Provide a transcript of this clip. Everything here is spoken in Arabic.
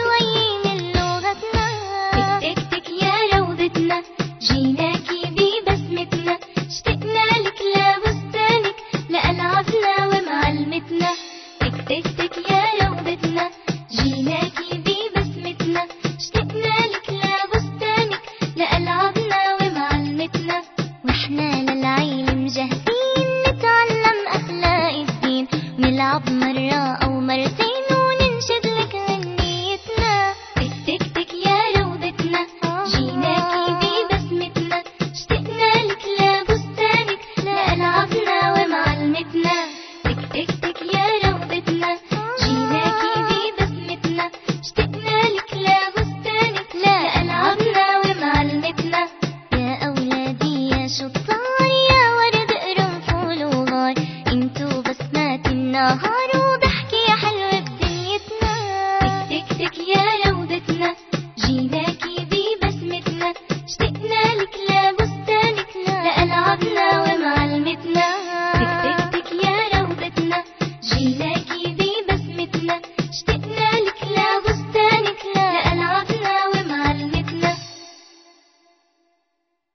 شوي من لغتنا. تك تك تك يا روضتنا. جيناكي ببسمتنا اشتقنا لك لبستانك لألعابنا ومعلمتنا تك تك تك يا روضتنا. جيناكي ببسمتنا اشتقنا لك لبستانك لألعابنا ومعلمتنا وإحنا للعلم مجهزين نتعلم أخلاق الدين. نلعب مرة أو مرتين.